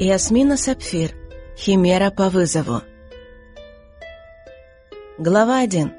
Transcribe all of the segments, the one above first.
Ясмина Сапфир. Химера по вызову. Глава 1.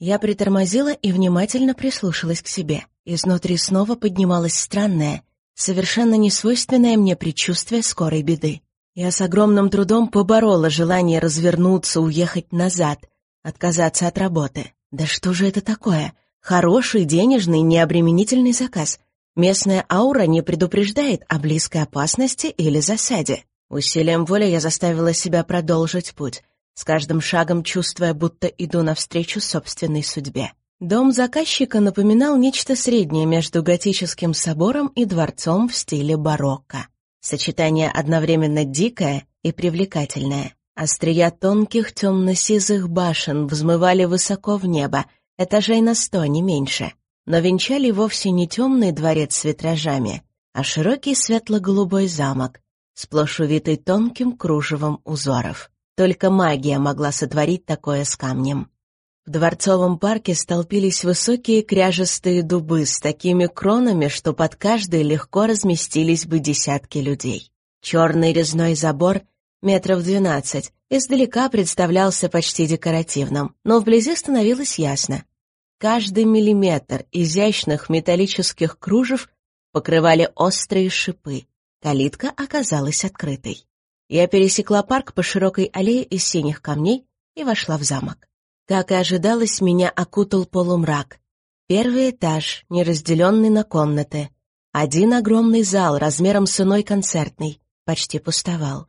Я притормозила и внимательно прислушалась к себе. Изнутри снова поднималось странное, совершенно несвойственное мне предчувствие скорой беды. Я с огромным трудом поборола желание развернуться, уехать назад, отказаться от работы. Да что же это такое? Хороший, денежный, необременительный заказ. Местная аура не предупреждает о близкой опасности или засаде. Усилием воли я заставила себя продолжить путь, с каждым шагом чувствуя, будто иду навстречу собственной судьбе. Дом заказчика напоминал нечто среднее между готическим собором и дворцом в стиле барокко. Сочетание одновременно дикое и привлекательное. Острия тонких темно-сизых башен взмывали высоко в небо, этажей на сто, не меньше но венчали вовсе не темный дворец с витражами, а широкий светло-голубой замок, сплошь увитый тонким кружевом узоров. Только магия могла сотворить такое с камнем. В дворцовом парке столпились высокие кряжестые дубы с такими кронами, что под каждой легко разместились бы десятки людей. Черный резной забор метров двенадцать издалека представлялся почти декоративным, но вблизи становилось ясно. Каждый миллиметр изящных металлических кружев покрывали острые шипы. Калитка оказалась открытой. Я пересекла парк по широкой аллее из синих камней и вошла в замок. Как и ожидалось, меня окутал полумрак. Первый этаж, неразделенный на комнаты. Один огромный зал размером с иной концертный, почти пустовал.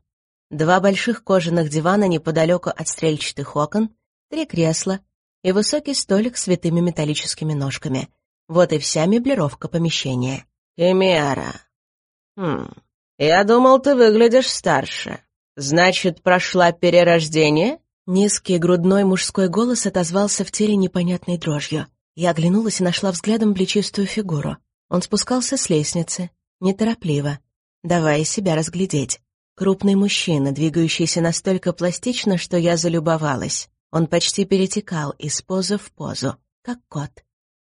Два больших кожаных дивана неподалеку от стрельчатых окон, три кресла, и высокий столик с витыми металлическими ножками. Вот и вся меблировка помещения. «Химера. Хм, я думал, ты выглядишь старше. Значит, прошла перерождение?» Низкий грудной мужской голос отозвался в теле непонятной дрожью. Я оглянулась и нашла взглядом плечистую фигуру. Он спускался с лестницы, неторопливо, давая себя разглядеть. Крупный мужчина, двигающийся настолько пластично, что я залюбовалась. Он почти перетекал из позы в позу, как кот.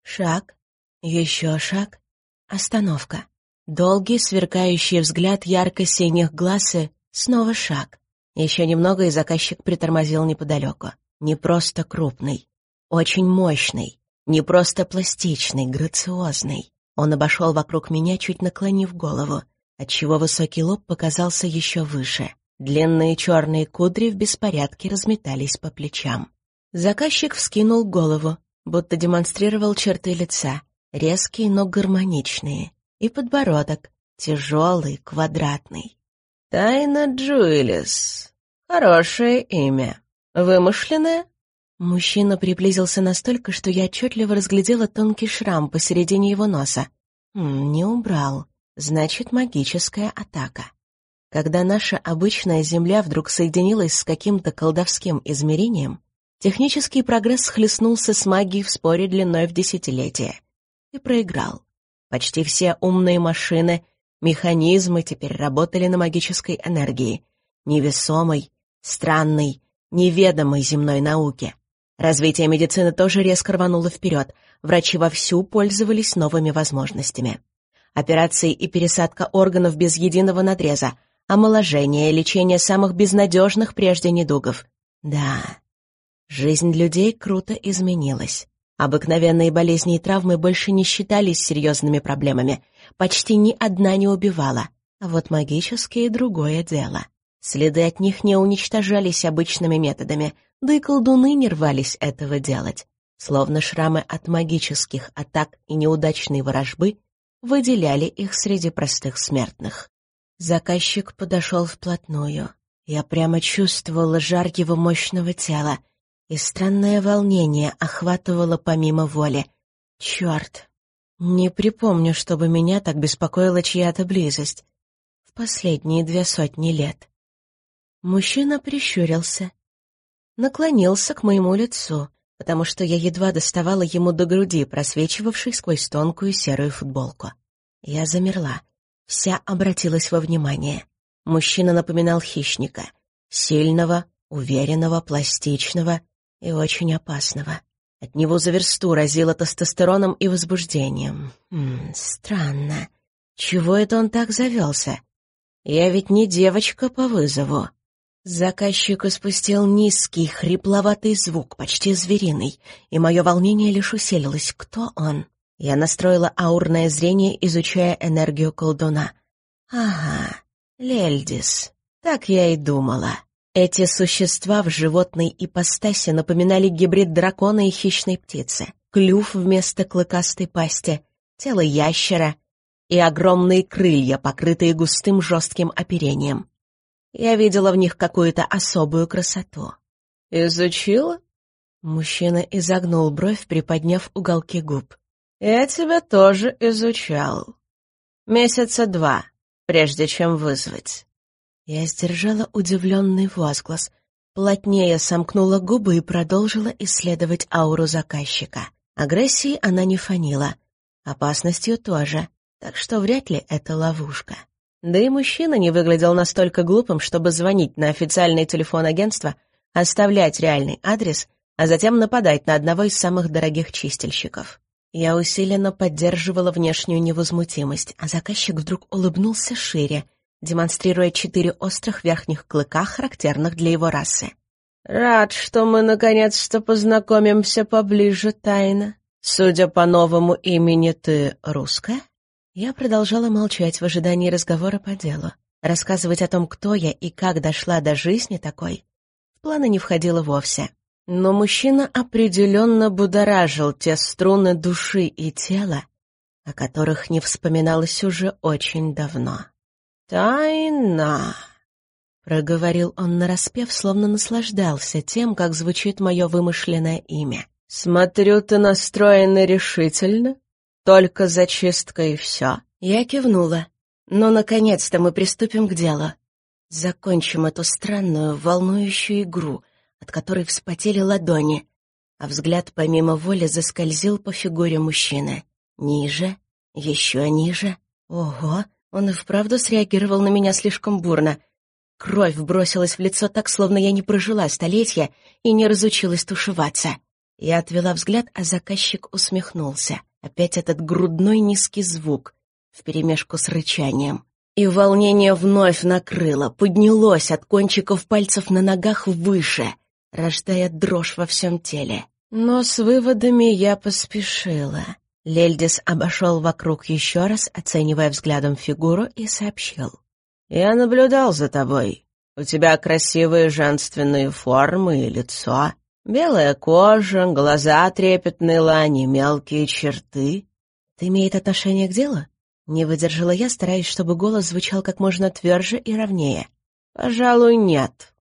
Шаг, еще шаг, остановка. Долгий, сверкающий взгляд ярко-синих глаз и снова шаг. Еще немного, и заказчик притормозил неподалеку. Не просто крупный, очень мощный, не просто пластичный, грациозный. Он обошел вокруг меня, чуть наклонив голову, отчего высокий лоб показался еще выше. Длинные черные кудри в беспорядке разметались по плечам. Заказчик вскинул голову, будто демонстрировал черты лица, резкие, но гармоничные, и подбородок, тяжелый, квадратный. «Тайна Джуэлис. Хорошее имя. Вымышленное?» Мужчина приблизился настолько, что я отчетливо разглядела тонкий шрам посередине его носа. М, не убрал. Значит, магическая атака. Когда наша обычная Земля вдруг соединилась с каким-то колдовским измерением, технический прогресс схлестнулся с магией в споре длиной в десятилетия и проиграл. Почти все умные машины, механизмы теперь работали на магической энергии, невесомой, странной, неведомой земной науке. Развитие медицины тоже резко рвануло вперед, врачи вовсю пользовались новыми возможностями. Операции и пересадка органов без единого надреза — омоложение, лечение самых безнадежных прежде недугов. Да, жизнь людей круто изменилась. Обыкновенные болезни и травмы больше не считались серьезными проблемами. Почти ни одна не убивала. А вот магические — другое дело. Следы от них не уничтожались обычными методами, да и колдуны не рвались этого делать. Словно шрамы от магических атак и неудачной ворожбы выделяли их среди простых смертных. Заказчик подошел вплотную. Я прямо чувствовала жар его мощного тела, и странное волнение охватывало помимо воли. Черт! Не припомню, чтобы меня так беспокоила чья-то близость. В последние две сотни лет. Мужчина прищурился. Наклонился к моему лицу, потому что я едва доставала ему до груди, просвечивавшей сквозь тонкую серую футболку. Я замерла вся обратилась во внимание. Мужчина напоминал хищника. Сильного, уверенного, пластичного и очень опасного. От него за версту разило тестостероном и возбуждением. М -м, странно. Чего это он так завелся? Я ведь не девочка по вызову. Заказчик испустил низкий, хрипловатый звук, почти звериный, и мое волнение лишь усилилось. Кто он? Я настроила аурное зрение, изучая энергию колдуна. Ага, Лельдис. Так я и думала. Эти существа в животной ипостаси напоминали гибрид дракона и хищной птицы. Клюв вместо клыкастой пасти, тело ящера и огромные крылья, покрытые густым жестким оперением. Я видела в них какую-то особую красоту. «Изучила?» Мужчина изогнул бровь, приподняв уголки губ. «Я тебя тоже изучал. Месяца два, прежде чем вызвать». Я сдержала удивленный возглас, плотнее сомкнула губы и продолжила исследовать ауру заказчика. Агрессией она не фанила, опасностью тоже, так что вряд ли это ловушка. Да и мужчина не выглядел настолько глупым, чтобы звонить на официальный телефон агентства, оставлять реальный адрес, а затем нападать на одного из самых дорогих чистильщиков. Я усиленно поддерживала внешнюю невозмутимость, а заказчик вдруг улыбнулся шире, демонстрируя четыре острых верхних клыка, характерных для его расы. «Рад, что мы наконец-то познакомимся поближе, тайно. Судя по новому имени, ты русская?» Я продолжала молчать в ожидании разговора по делу. Рассказывать о том, кто я и как дошла до жизни такой, в планы не входило вовсе. Но мужчина определенно будоражил те струны души и тела, о которых не вспоминалось уже очень давно. «Тайна!» — проговорил он нараспев, словно наслаждался тем, как звучит мое вымышленное имя. «Смотрю, ты настроена решительно только зачистка и все. Я кивнула. Но, наконец-то, мы приступим к делу. Закончим эту странную, волнующую игру, от которой вспотели ладони, а взгляд помимо воли заскользил по фигуре мужчины. Ниже, еще ниже. Ого, он и вправду среагировал на меня слишком бурно. Кровь бросилась в лицо так, словно я не прожила столетия и не разучилась тушеваться. Я отвела взгляд, а заказчик усмехнулся. Опять этот грудной низкий звук, вперемешку с рычанием. И волнение вновь накрыло, поднялось от кончиков пальцев на ногах выше, рождая дрожь во всем теле. Но с выводами я поспешила. Лельдис обошел вокруг еще раз, оценивая взглядом фигуру, и сообщил. «Я наблюдал за тобой. У тебя красивые женственные формы и лицо. Белая кожа, глаза трепетные лани, мелкие черты. Это имеет отношение к делу? Не выдержала я, стараясь, чтобы голос звучал как можно тверже и ровнее. Пожалуй, нет.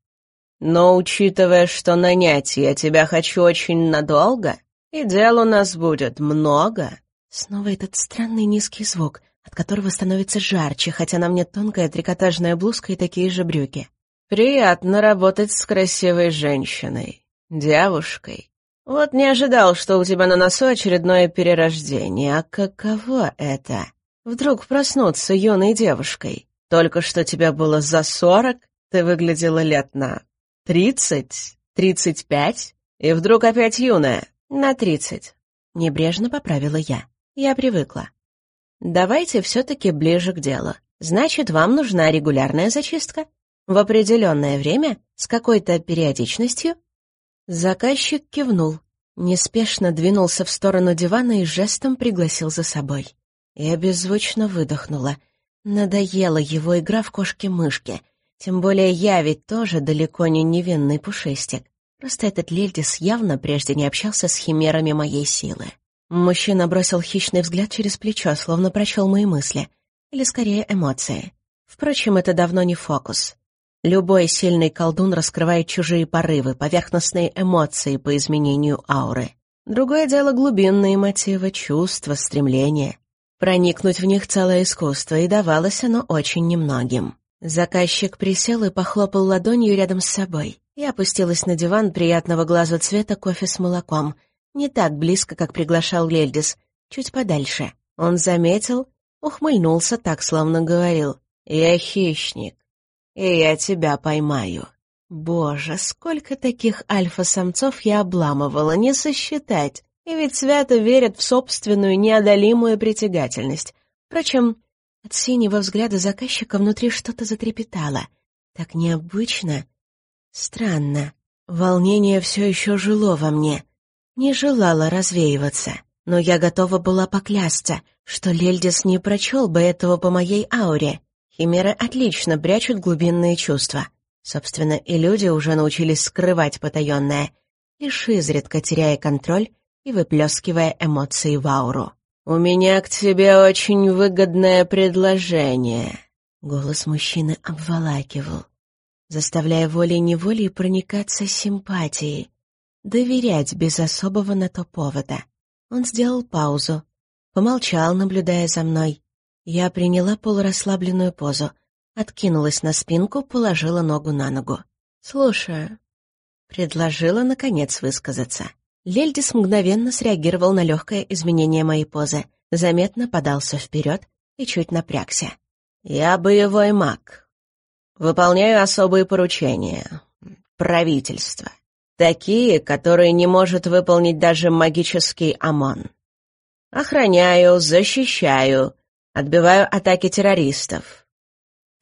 Но учитывая, что нанять я тебя хочу очень надолго, и дел у нас будет много. Снова этот странный низкий звук, от которого становится жарче, хотя на мне тонкая трикотажная блузка и такие же брюки. Приятно работать с красивой женщиной девушкой. Вот не ожидал, что у тебя на носу очередное перерождение. А каково это? Вдруг проснуться юной девушкой. Только что тебя было за сорок, ты выглядела лет на тридцать, тридцать пять, и вдруг опять юная, на тридцать. Небрежно поправила я. Я привыкла. Давайте все-таки ближе к делу. Значит, вам нужна регулярная зачистка? В определенное время, с какой-то периодичностью Заказчик кивнул, неспешно двинулся в сторону дивана и жестом пригласил за собой. Я беззвучно выдохнула. Надоела его игра в кошки-мышки. Тем более я ведь тоже далеко не невинный пушистик. Просто этот Лельдис явно прежде не общался с химерами моей силы. Мужчина бросил хищный взгляд через плечо, словно прочел мои мысли. Или скорее эмоции. Впрочем, это давно не фокус. Любой сильный колдун раскрывает чужие порывы, поверхностные эмоции по изменению ауры. Другое дело глубинные мотивы, чувства, стремления. Проникнуть в них целое искусство, и давалось оно очень немногим. Заказчик присел и похлопал ладонью рядом с собой. Я опустилась на диван приятного глаза цвета кофе с молоком. Не так близко, как приглашал Лельдис, чуть подальше. Он заметил, ухмыльнулся так, словно говорил «Я хищник, и я тебя поймаю. Боже, сколько таких альфа-самцов я обламывала, не сосчитать. И ведь свято верят в собственную неодолимую притягательность. Впрочем, От синего взгляда заказчика внутри что-то затрепетало. Так необычно. Странно. Волнение все еще жило во мне. Не желало развеиваться. Но я готова была поклясться, что Лельдис не прочел бы этого по моей ауре. Химеры отлично прячут глубинные чувства. Собственно, и люди уже научились скрывать потаенное, лишь изредка теряя контроль и выплескивая эмоции в ауру. «У меня к тебе очень выгодное предложение», — голос мужчины обволакивал, заставляя волей-неволей проникаться симпатией, доверять без особого на то повода. Он сделал паузу, помолчал, наблюдая за мной. Я приняла полурасслабленную позу, откинулась на спинку, положила ногу на ногу. «Слушаю», — предложила, наконец, высказаться. Лельдис мгновенно среагировал на легкое изменение моей позы, заметно подался вперед и чуть напрягся. «Я боевой маг. Выполняю особые поручения. Правительство. Такие, которые не может выполнить даже магический ОМОН. Охраняю, защищаю, отбиваю атаки террористов.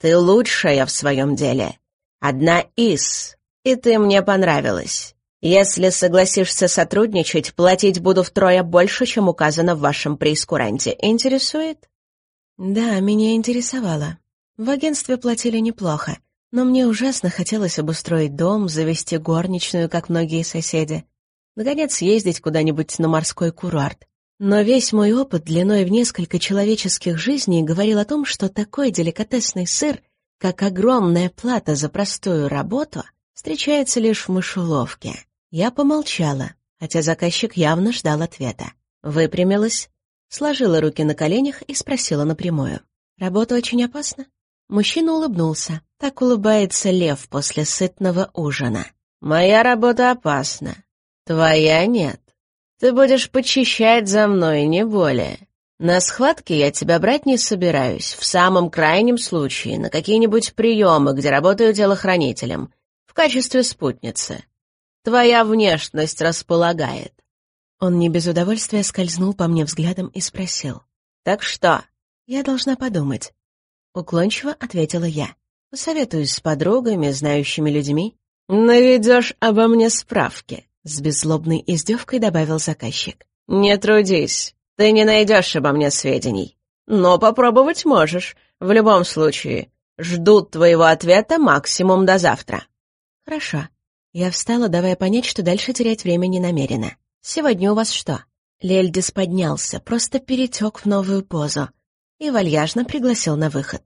Ты лучшая в своем деле. Одна из, и ты мне понравилась. Если согласишься сотрудничать, платить буду втрое больше, чем указано в вашем преискуранте. Интересует? Да, меня интересовало. В агентстве платили неплохо, но мне ужасно хотелось обустроить дом, завести горничную, как многие соседи. Наконец, съездить куда-нибудь на морской курорт. Но весь мой опыт длиной в несколько человеческих жизней говорил о том, что такой деликатесный сыр, как огромная плата за простую работу, встречается лишь в мышеловке. Я помолчала, хотя заказчик явно ждал ответа. Выпрямилась, сложила руки на коленях и спросила напрямую. «Работа очень опасна?» Мужчина улыбнулся. Так улыбается лев после сытного ужина. «Моя работа опасна. Твоя нет. Ты будешь почищать за мной, не более. На схватке я тебя брать не собираюсь. В самом крайнем случае на какие-нибудь приемы, где работаю телохранителем, качестве спутницы. Твоя внешность располагает». Он не без удовольствия скользнул по мне взглядом и спросил. «Так что?» «Я должна подумать». Уклончиво ответила я. «Посоветуюсь с подругами, знающими людьми». «Наведешь обо мне справки», — с беззлобной издевкой добавил заказчик. «Не трудись, ты не найдешь обо мне сведений. Но попробовать можешь. В любом случае, ждут твоего ответа максимум до завтра». «Хорошо», я встала, давая понять, что дальше терять время не намерена. «Сегодня у вас что?» Лельдис поднялся, просто перетек в новую позу и вальяжно пригласил на выход.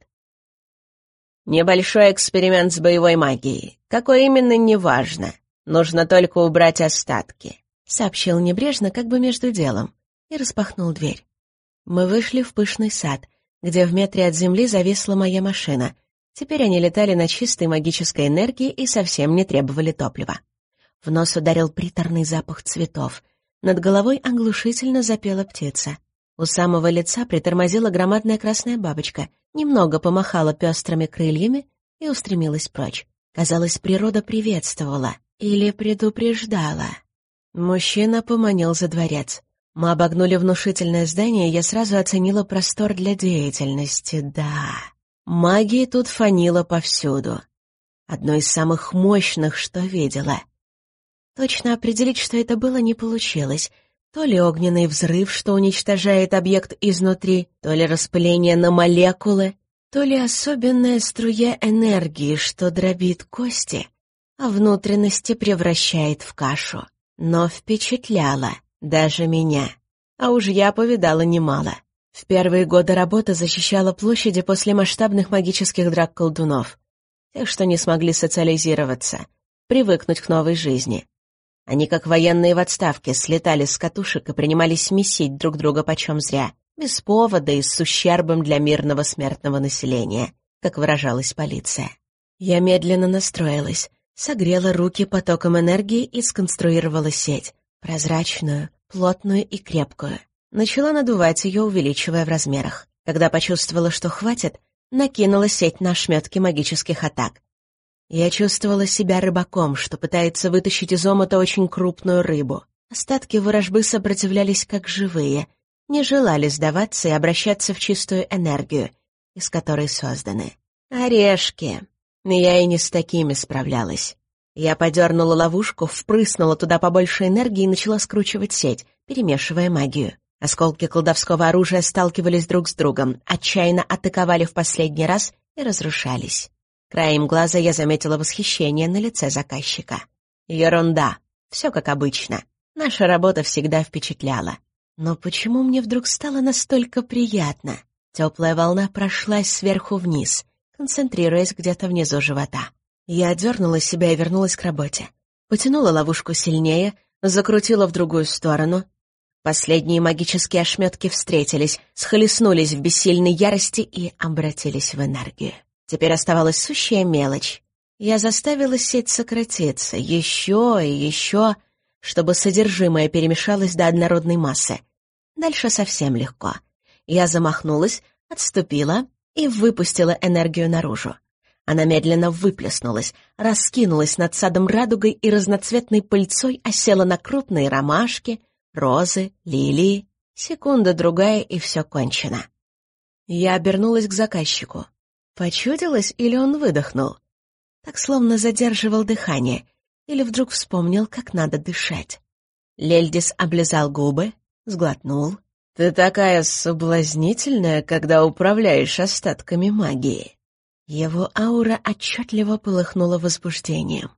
«Небольшой эксперимент с боевой магией. Какой именно, неважно. Нужно только убрать остатки», — сообщил небрежно, как бы между делом, и распахнул дверь. Мы вышли в пышный сад, где в метре от земли зависла моя машина, Теперь они летали на чистой магической энергии и совсем не требовали топлива. В нос ударил приторный запах цветов. Над головой оглушительно запела птица. У самого лица притормозила громадная красная бабочка, немного помахала пестрыми крыльями и устремилась прочь. Казалось, природа приветствовала или предупреждала. Мужчина поманил за дворец. Мы обогнули внушительное здание, и я сразу оценила простор для деятельности. Да, Магия тут фанила повсюду. Одно из самых мощных, что видела. Точно определить, что это было, не получилось. То ли огненный взрыв, что уничтожает объект изнутри, то ли распыление на молекулы, то ли особенная струя энергии, что дробит кости, а внутренности превращает в кашу. Но впечатляло даже меня. А уж я повидала немало. В первые годы работы защищала площади после масштабных магических драк колдунов. Тех, что не смогли социализироваться, привыкнуть к новой жизни. Они, как военные в отставке, слетали с катушек и принимались месить друг друга почем зря, без повода и с ущербом для мирного смертного населения, как выражалась полиция. Я медленно настроилась, согрела руки потоком энергии и сконструировала сеть, прозрачную, плотную и крепкую. Начала надувать ее, увеличивая в размерах. Когда почувствовала, что хватит, накинула сеть на ошметки магических атак. Я чувствовала себя рыбаком, что пытается вытащить из омута очень крупную рыбу. Остатки ворожбы сопротивлялись как живые, не желали сдаваться и обращаться в чистую энергию, из которой созданы. Орешки. Я и не с такими справлялась. Я подернула ловушку, впрыснула туда побольше энергии и начала скручивать сеть, перемешивая магию. Осколки колдовского оружия сталкивались друг с другом, отчаянно атаковали в последний раз и разрушались. Краем глаза я заметила восхищение на лице заказчика. Ерунда. Все как обычно. Наша работа всегда впечатляла. Но почему мне вдруг стало настолько приятно? Теплая волна прошлась сверху вниз, концентрируясь где-то внизу живота. Я отдернула себя и вернулась к работе. Потянула ловушку сильнее, закрутила в другую сторону. Последние магические ошметки встретились, схлестнулись в бессильной ярости и обратились в энергию. Теперь оставалась сущая мелочь. Я заставила сеть сократиться еще и еще, чтобы содержимое перемешалось до однородной массы. Дальше совсем легко. Я замахнулась, отступила и выпустила энергию наружу. Она медленно выплеснулась, раскинулась над садом радугой и разноцветной пыльцой осела на крупные ромашки, розы, лилии. Секунда-другая, и все кончено. Я обернулась к заказчику. Почудилось или он выдохнул? Так словно задерживал дыхание, или вдруг вспомнил, как надо дышать. Лельдис облизал губы, сглотнул. «Ты такая соблазнительная, когда управляешь остатками магии». Его аура отчетливо полыхнула возбуждением.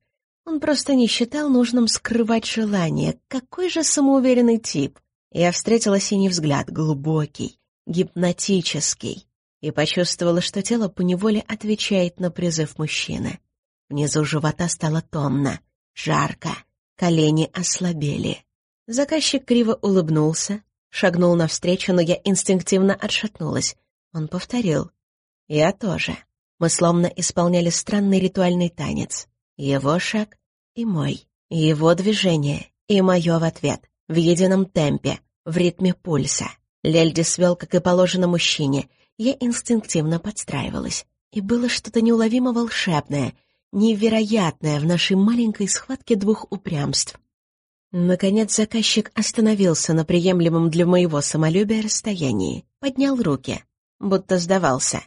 Он просто не считал нужным скрывать желание. Какой же самоуверенный тип. Я встретила синий взгляд, глубокий, гипнотический, и почувствовала, что тело поневоле отвечает на призыв мужчины. Внизу живота стало томно, жарко, колени ослабели. Заказчик криво улыбнулся, шагнул навстречу, но я инстинктивно отшатнулась. Он повторил. Я тоже. Мы словно исполняли странный ритуальный танец. Его шаг и мой. Его движение и мое в ответ. В едином темпе, в ритме пульса. Лельди свел, как и положено мужчине. Я инстинктивно подстраивалась. И было что-то неуловимо волшебное, невероятное в нашей маленькой схватке двух упрямств. Наконец заказчик остановился на приемлемом для моего самолюбия расстоянии, поднял руки, будто сдавался.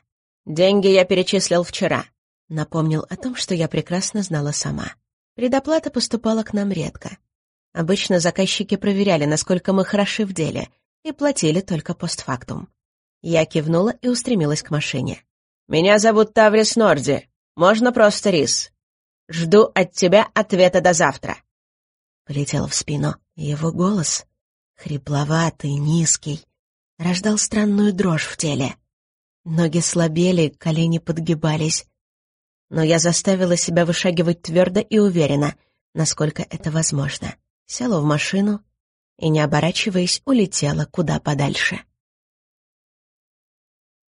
«Деньги я перечислил вчера», — напомнил о том, что я прекрасно знала сама. Предоплата поступала к нам редко. Обычно заказчики проверяли, насколько мы хороши в деле, и платили только постфактум. Я кивнула и устремилась к машине. «Меня зовут Таврис Норди. Можно просто Рис. Жду от тебя ответа до завтра» полетела в спину. Его голос, хрипловатый, низкий, рождал странную дрожь в теле. Ноги слабели, колени подгибались. Но я заставила себя вышагивать твердо и уверенно, насколько это возможно. Села в машину и, не оборачиваясь, улетела куда подальше.